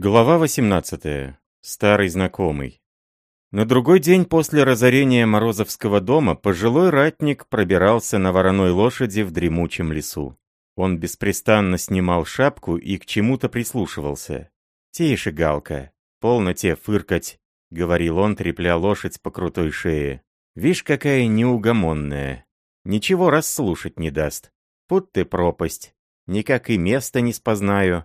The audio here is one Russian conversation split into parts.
Глава 18. Старый знакомый. На другой день после разорения Морозовского дома пожилой ратник пробирался на вороной лошади в дремучем лесу. Он беспрестанно снимал шапку и к чему-то прислушивался. «Тише, Галка, полно те фыркать», — говорил он, трепля лошадь по крутой шее. «Вишь, какая неугомонная. Ничего расслушать не даст. Пут ты пропасть. Никак и места не спознаю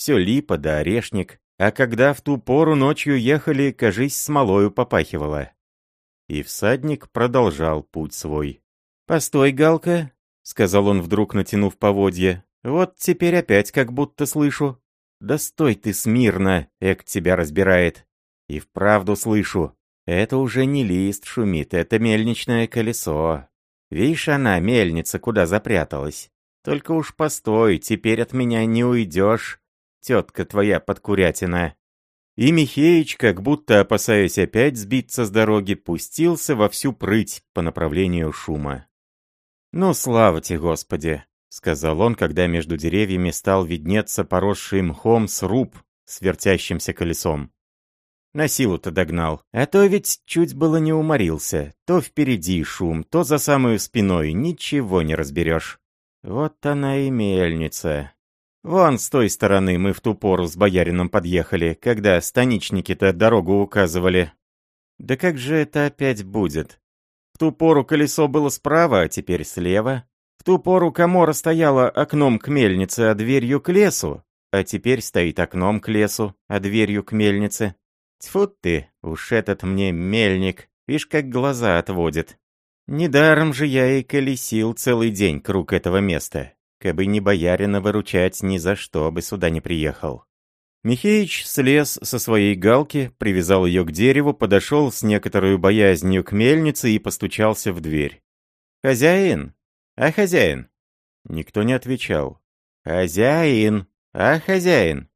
все липа да орешник, а когда в ту пору ночью ехали, кажись, смолою попахивало. И всадник продолжал путь свой. «Постой, Галка», — сказал он вдруг, натянув поводья, — «вот теперь опять как будто слышу». «Да стой ты смирно, эк тебя разбирает». И вправду слышу. Это уже не лист шумит, это мельничное колесо. Видишь она, мельница, куда запряталась. Только уж постой, теперь от меня не уйдешь тетка твоя подкурятина». И Михеич, как будто опасаясь опять сбиться с дороги, пустился во всю прыть по направлению шума. «Ну, слава тебе, Господи!» — сказал он, когда между деревьями стал виднеться поросший мхом сруб с вертящимся колесом. На силу-то догнал, а то ведь чуть было не уморился. То впереди шум, то за самую спиной, ничего не разберешь. Вот она и мельница. Вон с той стороны мы в ту пору с боярином подъехали, когда станичники-то дорогу указывали. Да как же это опять будет? В ту пору колесо было справа, а теперь слева. В ту пору комора стояла окном к мельнице, а дверью к лесу, а теперь стоит окном к лесу, а дверью к мельнице. Тьфу ты, уж этот мне мельник, видишь, как глаза отводит. Недаром же я и колесил целый день круг этого места. Кабы не боярина выручать, ни за что бы сюда не приехал. Михеич слез со своей галки, привязал ее к дереву, подошел с некоторой боязнью к мельнице и постучался в дверь. «Хозяин? А хозяин?» Никто не отвечал. «Хозяин? А хозяин?»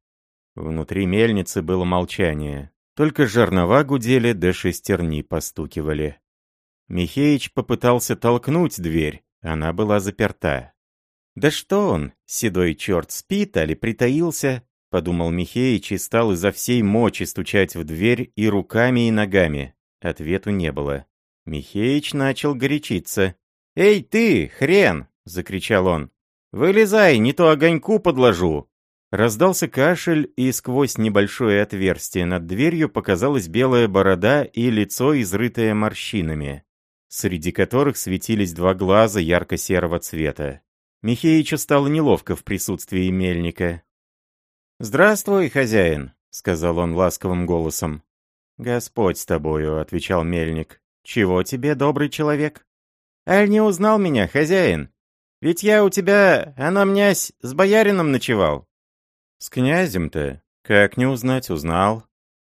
Внутри мельницы было молчание. Только жернова гудели, да шестерни постукивали. Михеич попытался толкнуть дверь. Она была заперта. «Да что он, седой черт, спит, али притаился?» — подумал Михеич и стал изо всей мочи стучать в дверь и руками, и ногами. Ответу не было. Михеич начал горячиться. «Эй ты, хрен!» — закричал он. «Вылезай, не то огоньку подложу!» Раздался кашель, и сквозь небольшое отверстие над дверью показалась белая борода и лицо, изрытое морщинами, среди которых светились два глаза ярко-серого цвета. Михеичу стало неловко в присутствии мельника. «Здравствуй, хозяин», — сказал он ласковым голосом. «Господь с тобою», — отвечал мельник. «Чего тебе, добрый человек?» «Аль не узнал меня, хозяин? Ведь я у тебя, анамнясь, с боярином ночевал». «С князем-то? Как не узнать, узнал.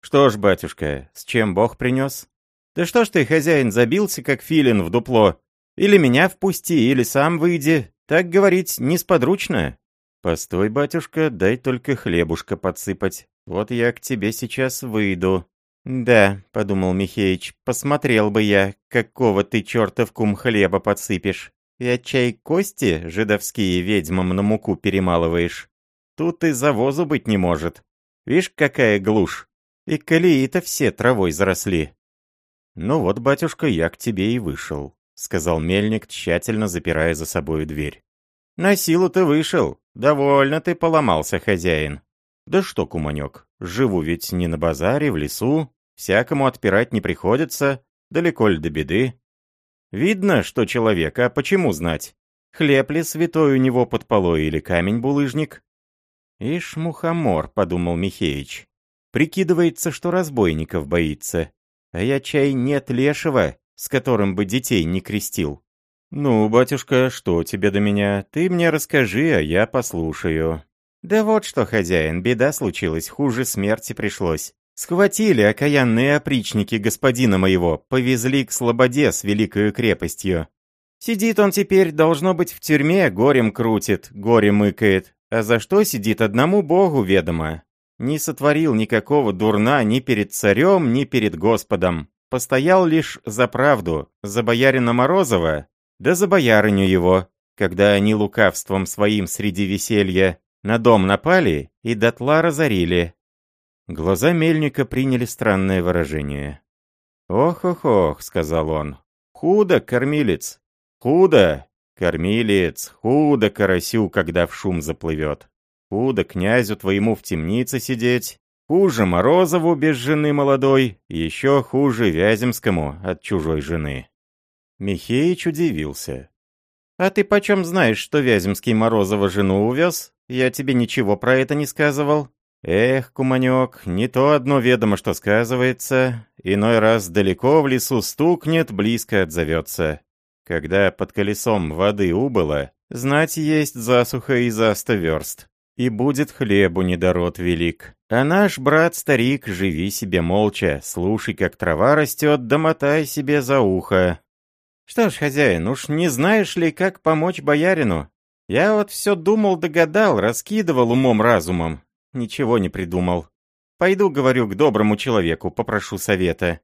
Что ж, батюшка, с чем Бог принес?» «Да что ж ты, хозяин, забился, как филин в дупло? Или меня впусти, или сам выйди, так говорить несподручно. Постой, батюшка, дай только хлебушка подсыпать. Вот я к тебе сейчас выйду. Да, подумал Михеич, посмотрел бы я, какого ты чертов кум хлеба подсыпешь. Я чай кости жидовские ведьмам на муку перемалываешь. Тут и завозу быть не может. Вишь, какая глушь. И колеи-то все травой заросли. Ну вот, батюшка, я к тебе и вышел. — сказал мельник, тщательно запирая за собой дверь. «На силу ты вышел. Довольно ты поломался, хозяин». «Да что, куманек, живу ведь не на базаре, в лесу. Всякому отпирать не приходится. Далеко ли до беды?» «Видно, что человек, а почему знать? Хлеб ли святой у него под полой или камень-булыжник?» «Ишь, мухомор», — подумал Михеич. «Прикидывается, что разбойников боится. А я чай нет лешего, с которым бы детей не крестил. «Ну, батюшка, что тебе до меня? Ты мне расскажи, а я послушаю». «Да вот что, хозяин, беда случилась, хуже смерти пришлось. Схватили окаянные опричники господина моего, повезли к Слободе с великою крепостью. Сидит он теперь, должно быть, в тюрьме, горем крутит, горе мыкает. А за что сидит, одному богу ведомо. Не сотворил никакого дурна ни перед царем, ни перед Господом. Постоял лишь за правду, за боярина Морозова, да за боярыню его, когда они лукавством своим среди веселья на дом напали и дотла разорили. Глаза мельника приняли странное выражение. «Ох-ох-ох», — сказал он, — «худо, кормилец, худо, кормилец, худо карасю, когда в шум заплывет, худо князю твоему в темнице сидеть, хуже Морозову без жены молодой, еще хуже Вяземскому от чужой жены». Михеич удивился. «А ты почем знаешь, что Вяземский Морозова жену увез? Я тебе ничего про это не сказывал». Эх, куманек, не то одно ведомо, что сказывается, иной раз далеко в лесу стукнет, близко отзовется. Когда под колесом воды убыло, знать есть засуха и за сто верст. И будет хлебу недород велик. А наш брат-старик, живи себе молча, слушай, как трава растет, да мотай себе за ухо. Что ж, хозяин, уж не знаешь ли, как помочь боярину? Я вот все думал, догадал, раскидывал умом-разумом. Ничего не придумал. Пойду, говорю, к доброму человеку, попрошу совета.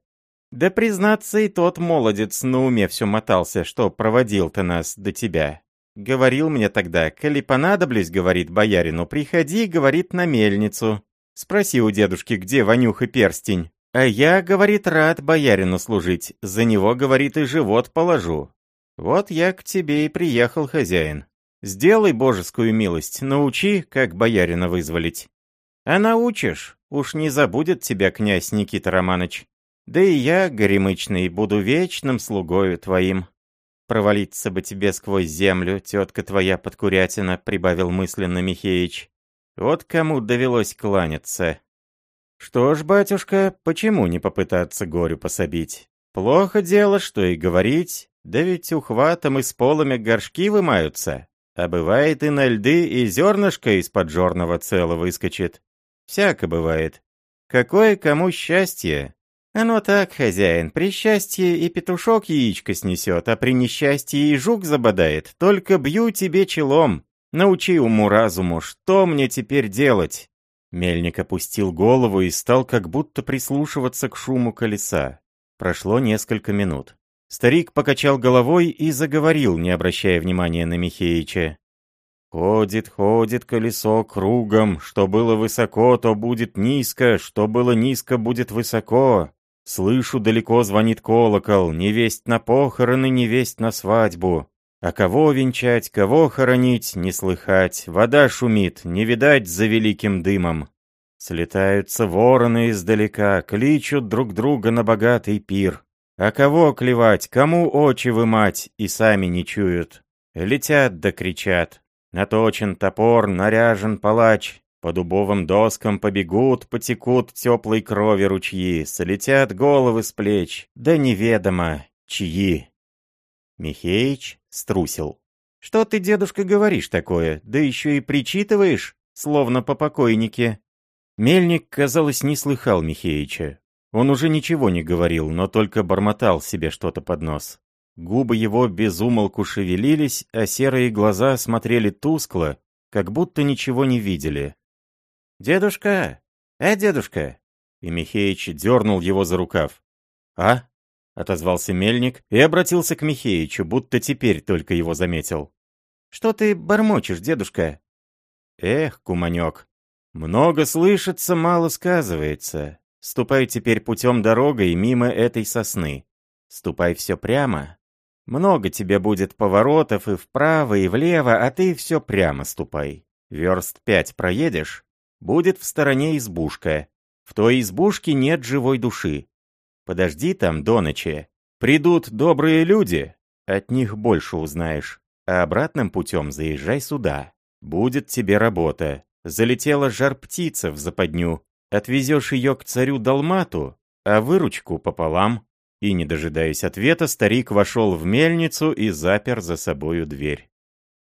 Да признаться, и тот молодец на уме все мотался, что проводил-то нас до тебя. Говорил мне тогда, коли понадоблюсь, говорит боярину, приходи, говорит, на мельницу. Спроси у дедушки, где Ванюха перстень. А я, говорит, рад боярину служить, за него, говорит, и живот положу. Вот я к тебе и приехал, хозяин. Сделай божескую милость, научи, как боярина вызволить. А научишь, уж не забудет тебя князь Никита Романович. Да и я, горемычный, буду вечным слугою твоим. Провалиться бы тебе сквозь землю, тетка твоя подкурятина, прибавил мысленно Михеич. Вот кому довелось кланяться. Что ж, батюшка, почему не попытаться горю пособить? Плохо дело, что и говорить, да ведь ухватом и с полами горшки вымаются. А бывает и на льды, и зернышко из-под жорного целого выскочит. Всяко бывает. Какое кому счастье? Оно так, хозяин, при счастье и петушок яичко снесет, а при несчастье и жук забодает. Только бью тебе челом. Научи уму-разуму, что мне теперь делать?» Мельник опустил голову и стал как будто прислушиваться к шуму колеса. Прошло несколько минут. Старик покачал головой и заговорил, не обращая внимания на Михеича. Ходит, ходит колесо кругом, что было высоко, то будет низко, что было низко, будет высоко. Слышу, далеко звонит колокол, невесть на похороны, невесть на свадьбу. А кого венчать, кого хоронить, не слыхать, вода шумит, не видать за великим дымом. Слетаются вороны издалека, кличут друг друга на богатый пир. А кого клевать, кому очи вымать, и сами не чуют. Летят да кричат, Наточен топор, наряжен палач. По дубовым доскам побегут, потекут теплой крови ручьи, Солетят головы с плеч, да неведомо, чьи. Михеич струсил. «Что ты, дедушка, говоришь такое? Да еще и причитываешь, словно по покойнике». Мельник, казалось, не слыхал Михеича. Он уже ничего не говорил, но только бормотал себе что-то под нос. Губы его безумолку шевелились, а серые глаза смотрели тускло, как будто ничего не видели. «Дедушка! Э, дедушка!» И Михеич дернул его за рукав. «А?» — отозвался мельник и обратился к Михеичу, будто теперь только его заметил. «Что ты бормочешь, дедушка?» «Эх, куманек, много слышится, мало сказывается. Ступай теперь путем дорогой мимо этой сосны. Ступай все прямо, много тебе будет поворотов и вправо, и влево, а ты все прямо ступай. Верст пять проедешь, будет в стороне избушка. В той избушке нет живой души. Подожди там до ночи. Придут добрые люди, от них больше узнаешь. А обратным путем заезжай сюда. Будет тебе работа. Залетела жар-птица в западню. Отвезешь ее к царю Далмату, а выручку пополам. И, не дожидаясь ответа, старик вошел в мельницу и запер за собою дверь.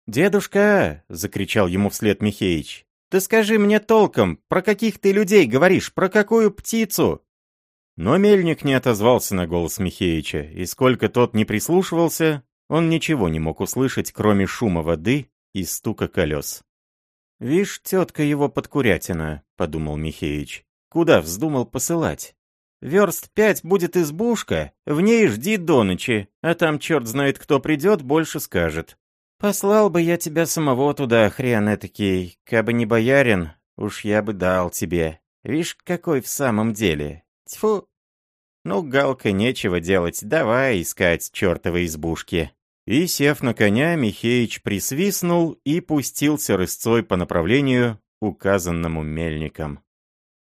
«Дедушка!» — закричал ему вслед Михеич. «Ты скажи мне толком, про каких ты людей говоришь, про какую птицу?» Но мельник не отозвался на голос Михеича, и сколько тот не прислушивался, он ничего не мог услышать, кроме шума воды и стука колес. «Вишь, тетка его подкурятина», — подумал Михеич. «Куда вздумал посылать?» Верст пять будет избушка, в ней жди до ночи, а там черт знает кто придет, больше скажет. Послал бы я тебя самого туда, хрен этакий, кабы не боярин, уж я бы дал тебе. Вишь, какой в самом деле. Тьфу. Ну, Галка, нечего делать, давай искать чертовой избушки. И, сев на коня, Михеич присвистнул и пустился рысцой по направлению, указанному мельником.